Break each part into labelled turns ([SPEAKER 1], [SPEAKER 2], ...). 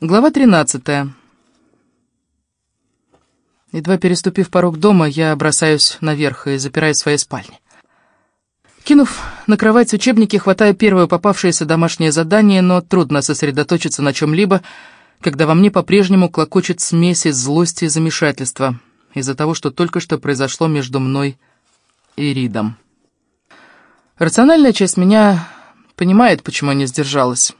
[SPEAKER 1] Глава 13. Едва переступив порог дома, я бросаюсь наверх и запираю в своей спальне. Кинув на кровать учебники, хватаю первое попавшееся домашнее задание, но трудно сосредоточиться на чем-либо, когда во мне по-прежнему клокочет смесь из злости и замешательства из-за того, что только что произошло между мной и Ридом. Рациональная часть меня понимает, почему не сдержалась.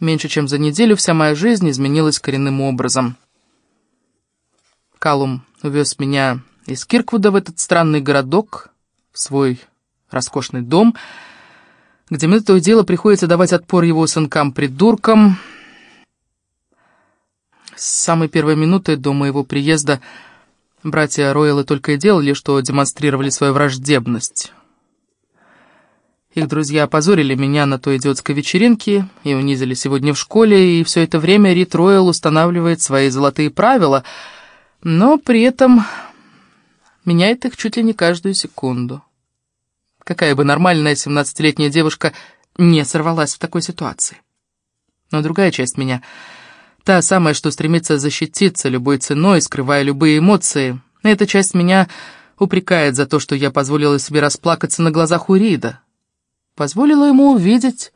[SPEAKER 1] Меньше чем за неделю вся моя жизнь изменилась коренным образом. Калум увез меня из Кирквуда в этот странный городок, в свой роскошный дом, где мне то и дело приходится давать отпор его сынкам-придуркам. С самой первой минуты до моего приезда братья Ройлы только и делали, что демонстрировали свою враждебность. Их друзья опозорили меня на той идиотской вечеринке и унизили сегодня в школе, и все это время Рит Ройл устанавливает свои золотые правила, но при этом меняет их чуть ли не каждую секунду. Какая бы нормальная 17-летняя девушка не сорвалась в такой ситуации. Но другая часть меня, та самая, что стремится защититься любой ценой, скрывая любые эмоции, эта часть меня упрекает за то, что я позволила себе расплакаться на глазах у Рида позволила ему увидеть,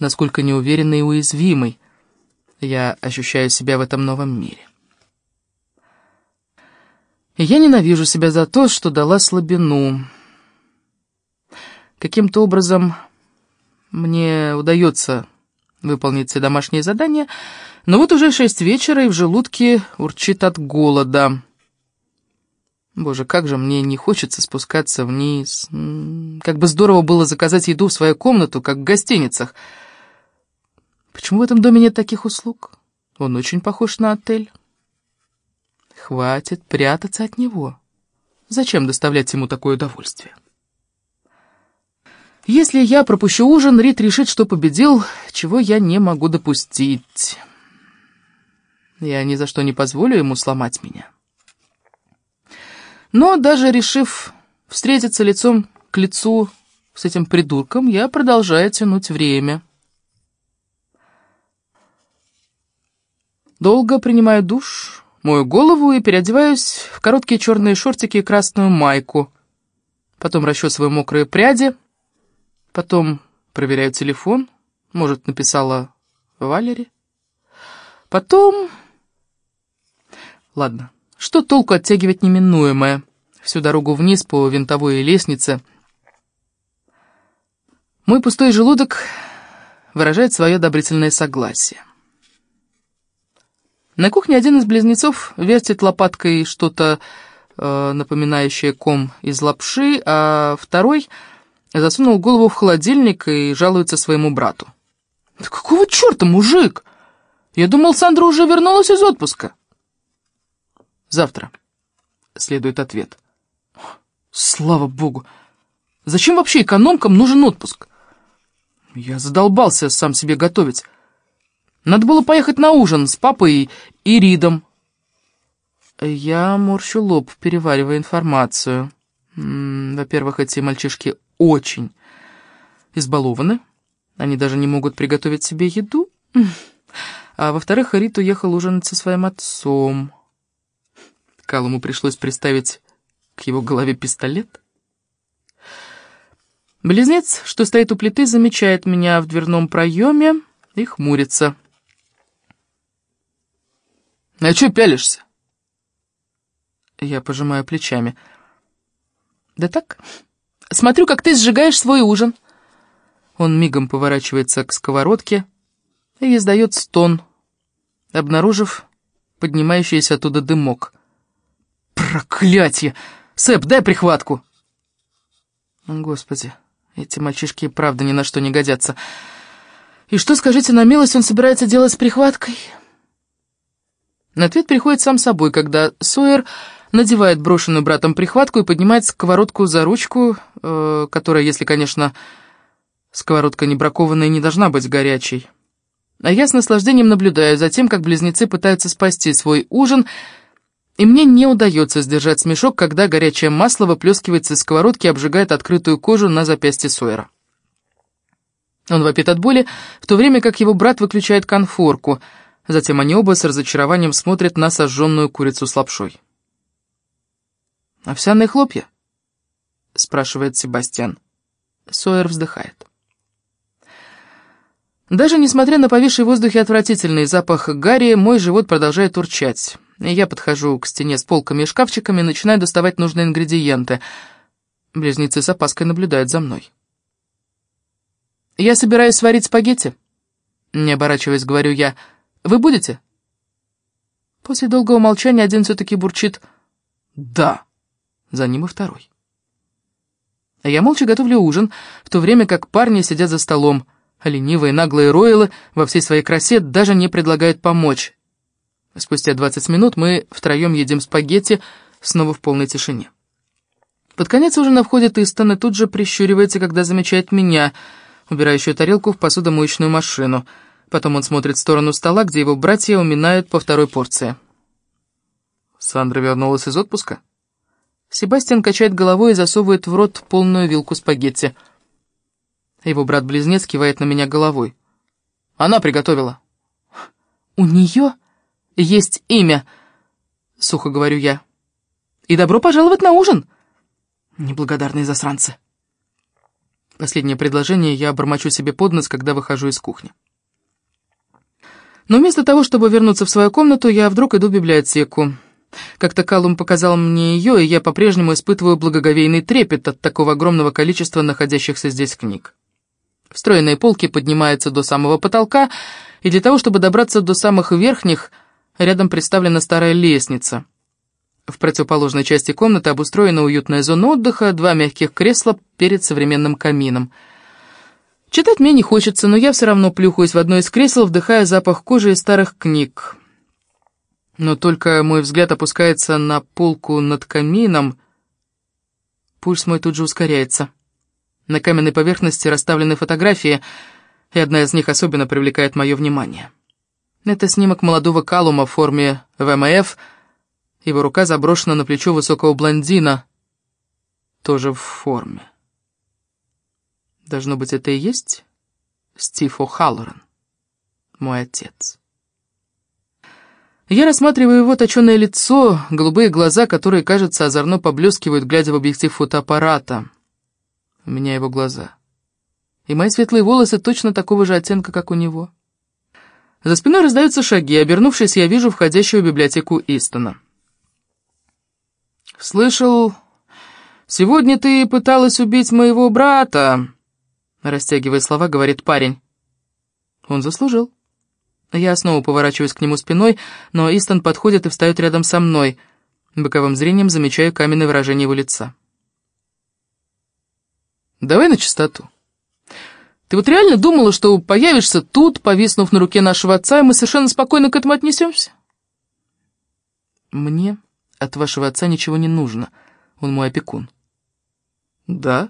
[SPEAKER 1] насколько неуверенной и уязвимой я ощущаю себя в этом новом мире. Я ненавижу себя за то, что дала слабину. Каким-то образом мне удается выполнить все домашние задания, но вот уже шесть вечера, и в желудке урчит от голода. Боже, как же мне не хочется спускаться вниз. Как бы здорово было заказать еду в свою комнату, как в гостиницах. Почему в этом доме нет таких услуг? Он очень похож на отель. Хватит прятаться от него. Зачем доставлять ему такое удовольствие? Если я пропущу ужин, Рит решит, что победил, чего я не могу допустить. Я ни за что не позволю ему сломать меня. Но даже решив встретиться лицом к лицу с этим придурком, я продолжаю тянуть время. Долго принимаю душ, мою голову и переодеваюсь в короткие черные шортики и красную майку. Потом расчесываю мокрые пряди, потом проверяю телефон, может, написала Валери. Потом... Ладно. Что толку оттягивать неминуемое? Всю дорогу вниз по винтовой лестнице. Мой пустой желудок выражает свое одобрительное согласие. На кухне один из близнецов вертит лопаткой что-то э, напоминающее ком из лапши, а второй засунул голову в холодильник и жалуется своему брату. «Да какого черта, мужик? Я думал, Сандра уже вернулась из отпуска». Завтра. Следует ответ. Слава богу. Зачем вообще экономкам нужен отпуск? Я задолбался сам себе готовить. Надо было поехать на ужин с папой и Ридом. Я морщу лоб, переваривая информацию. Во-первых, эти мальчишки очень избалованы. Они даже не могут приготовить себе еду. А во-вторых, Рид уехал ужинать со своим отцом. Калуму пришлось приставить к его голове пистолет. Близнец, что стоит у плиты, замечает меня в дверном проеме и хмурится. «А чё пялишься?» Я пожимаю плечами. «Да так, смотрю, как ты сжигаешь свой ужин». Он мигом поворачивается к сковородке и издает стон, обнаружив поднимающийся оттуда дымок. «Проклятье! Сэп, дай прихватку!» Господи, эти мальчишки и правда ни на что не годятся. И что, скажите на милость, он собирается делать с прихваткой? На ответ приходит сам собой, когда Сойер надевает брошенную братом прихватку и поднимает сковородку за ручку, э, которая, если, конечно, сковородка не бракованная, не должна быть горячей. А я с наслаждением наблюдаю за тем, как близнецы пытаются спасти свой ужин, и мне не удается сдержать смешок, когда горячее масло выплескивается из сковородки и обжигает открытую кожу на запястье Сойера. Он вопит от боли, в то время как его брат выключает конфорку. Затем они оба с разочарованием смотрят на сожженную курицу с лапшой. «Овсяные хлопья?» — спрашивает Себастьян. Сойер вздыхает. Даже несмотря на повисший в воздухе отвратительный запах гари, мой живот продолжает урчать. Я подхожу к стене с полками и шкафчиками и начинаю доставать нужные ингредиенты. Близнецы с опаской наблюдают за мной. «Я собираюсь сварить спагетти», — не оборачиваясь, говорю я. «Вы будете?» После долгого молчания один все-таки бурчит «Да». За ним и второй. А я молча готовлю ужин, в то время как парни сидят за столом, а ленивые наглые ройлы во всей своей красе даже не предлагают помочь. Спустя 20 минут мы втроем едим спагетти, снова в полной тишине. Под конец ужина входит Истон и тут же прищуривается, когда замечает меня, убирающую тарелку в посудомоечную машину. Потом он смотрит в сторону стола, где его братья уминают по второй порции. Сандра вернулась из отпуска? Себастьян качает головой и засовывает в рот полную вилку спагетти. Его брат-близнец кивает на меня головой. Она приготовила. «У нее есть имя», — сухо говорю я. «И добро пожаловать на ужин!» Неблагодарные засранцы. Последнее предложение я бормочу себе под нос, когда выхожу из кухни. Но вместо того, чтобы вернуться в свою комнату, я вдруг иду в библиотеку. Как-то Калум показал мне ее, и я по-прежнему испытываю благоговейный трепет от такого огромного количества находящихся здесь книг. Встроенные полки поднимаются до самого потолка, и для того, чтобы добраться до самых верхних, рядом представлена старая лестница. В противоположной части комнаты обустроена уютная зона отдыха, два мягких кресла перед современным камином. Читать мне не хочется, но я все равно плюхаюсь в одно из кресел, вдыхая запах кожи и старых книг. Но только мой взгляд опускается на полку над камином, пульс мой тут же ускоряется. На каменной поверхности расставлены фотографии, и одна из них особенно привлекает мое внимание. Это снимок молодого Калума в форме ВМФ, его рука заброшена на плечо высокого блондина, тоже в форме. Должно быть, это и есть Стив О'Халлоран, мой отец. Я рассматриваю его точеное лицо, голубые глаза, которые, кажется, озорно поблескивают, глядя в объектив фотоаппарата. У меня его глаза. И мои светлые волосы точно такого же оттенка, как у него. За спиной раздаются шаги. Обернувшись, я вижу входящего в библиотеку Истона. «Слышал, сегодня ты пыталась убить моего брата», — растягивая слова, говорит парень. Он заслужил. Я снова поворачиваюсь к нему спиной, но Истон подходит и встает рядом со мной. Боковым зрением замечаю каменное выражение его лица. «Давай на чистоту. Ты вот реально думала, что появишься тут, повиснув на руке нашего отца, и мы совершенно спокойно к этому отнесемся?» «Мне от вашего отца ничего не нужно. Он мой опекун». «Да?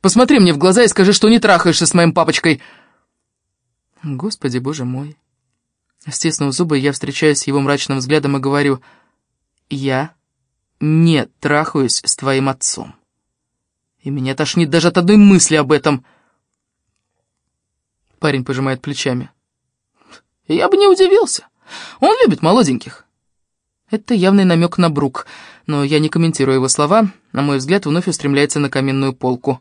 [SPEAKER 1] Посмотри мне в глаза и скажи, что не трахаешься с моим папочкой!» «Господи, боже мой!» Стиснув зубы, я встречаюсь с его мрачным взглядом и говорю, «Я не трахаюсь с твоим отцом. И меня тошнит даже от одной мысли об этом». Парень пожимает плечами. «Я бы не удивился. Он любит молоденьких». Это явный намек на Брук, но я не комментирую его слова, на мой взгляд, вновь устремляется на каменную полку.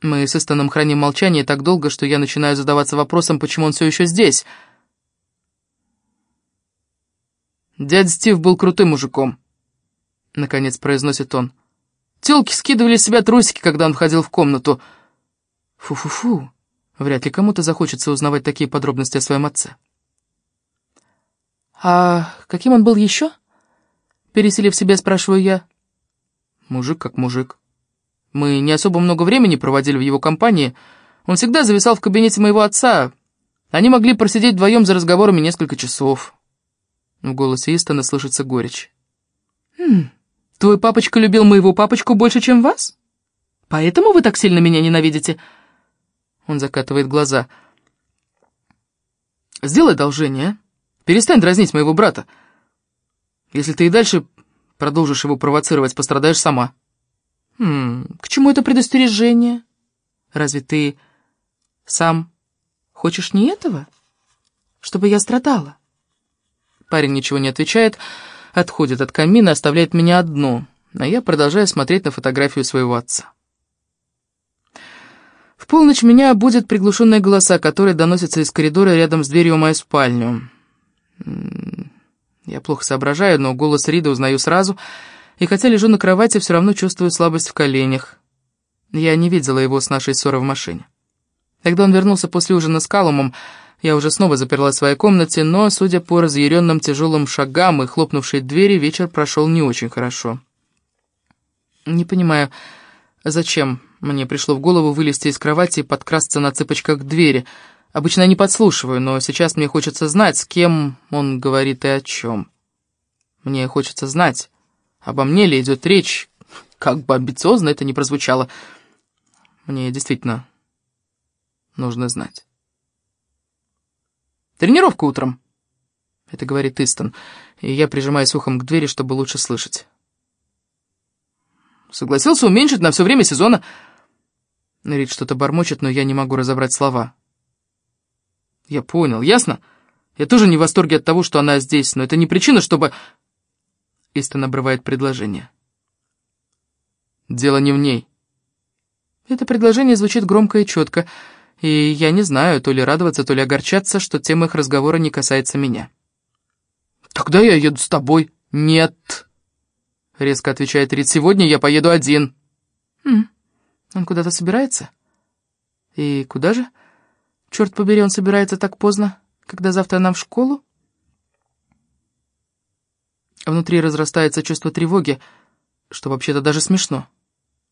[SPEAKER 1] Мы с Истоном храним молчание так долго, что я начинаю задаваться вопросом, почему он все еще здесь. «Дядя Стив был крутым мужиком», — наконец произносит он. «Телки скидывали с себя трусики, когда он входил в комнату». «Фу-фу-фу, вряд ли кому-то захочется узнавать такие подробности о своем отце». «А каким он был еще?» Переселив себя, спрашиваю я. «Мужик как мужик». Мы не особо много времени проводили в его компании. Он всегда зависал в кабинете моего отца. Они могли просидеть вдвоем за разговорами несколько часов. В голосе Истона слышится горечь. «Хм, твой папочка любил моего папочку больше, чем вас? Поэтому вы так сильно меня ненавидите?» Он закатывает глаза. «Сделай одолжение, Перестань дразнить моего брата. Если ты и дальше продолжишь его провоцировать, пострадаешь сама». «Хм, к чему это предостережение? Разве ты сам хочешь не этого?» чтобы я страдала. Парень ничего не отвечает, отходит от камина, оставляет меня одну, а я продолжаю смотреть на фотографию своего отца. В полночь меня будет приглушенные голоса, которые доносятся из коридора рядом с дверью в мою спальню. Я плохо соображаю, но голос Рида узнаю сразу, и хотя лежу на кровати, все равно чувствую слабость в коленях. Я не видела его с нашей ссоры в машине. Когда он вернулся после ужина с Калумом, я уже снова заперла в своей комнате, но, судя по разъяренным тяжелым шагам и хлопнувшей двери, вечер прошел не очень хорошо. Не понимаю, зачем мне пришло в голову вылезти из кровати и подкрасться на цыпочках к двери. Обычно я не подслушиваю, но сейчас мне хочется знать, с кем он говорит и о чем. Мне хочется знать, обо мне ли идет речь, как бы амбициозно это ни прозвучало. Мне действительно нужно знать. «Тренировка утром», — это говорит Истон, и я прижимаюсь ухом к двери, чтобы лучше слышать. Согласился уменьшить на все время сезона. Рид что-то бормочет, но я не могу разобрать слова. Я понял, ясно? Я тоже не в восторге от того, что она здесь, но это не причина, чтобы... Истон обрывает предложение. Дело не в ней. Это предложение звучит громко и четко, и я не знаю, то ли радоваться, то ли огорчаться, что тема их разговора не касается меня. «Тогда я еду с тобой». «Нет», — резко отвечает Рид, — «сегодня я поеду один». «Хм, он куда-то собирается? И куда же? Черт побери, он собирается так поздно, когда завтра нам в школу?» Внутри разрастается чувство тревоги, что вообще-то даже смешно.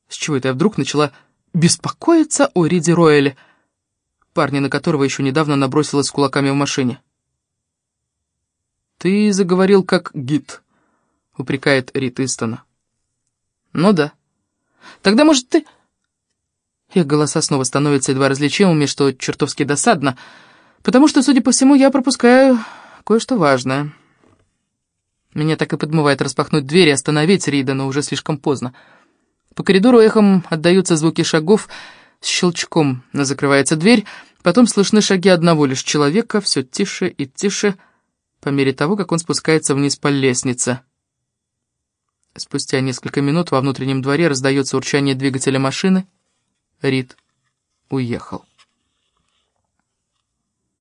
[SPEAKER 1] С чего это я вдруг начала беспокоиться о Риде Ройле, парне, на которого еще недавно набросилась кулаками в машине? «Ты заговорил как гид», — упрекает Рит Истона. «Ну да. Тогда, может, ты...» Их голоса снова становятся едва различимыми, что чертовски досадно, потому что, судя по всему, я пропускаю кое-что важное. Меня так и подмывает распахнуть дверь и остановить Рида, но уже слишком поздно. По коридору эхом отдаются звуки шагов, с щелчком закрывается дверь, потом слышны шаги одного лишь человека, все тише и тише, по мере того, как он спускается вниз по лестнице. Спустя несколько минут во внутреннем дворе раздается урчание двигателя машины. Рид уехал.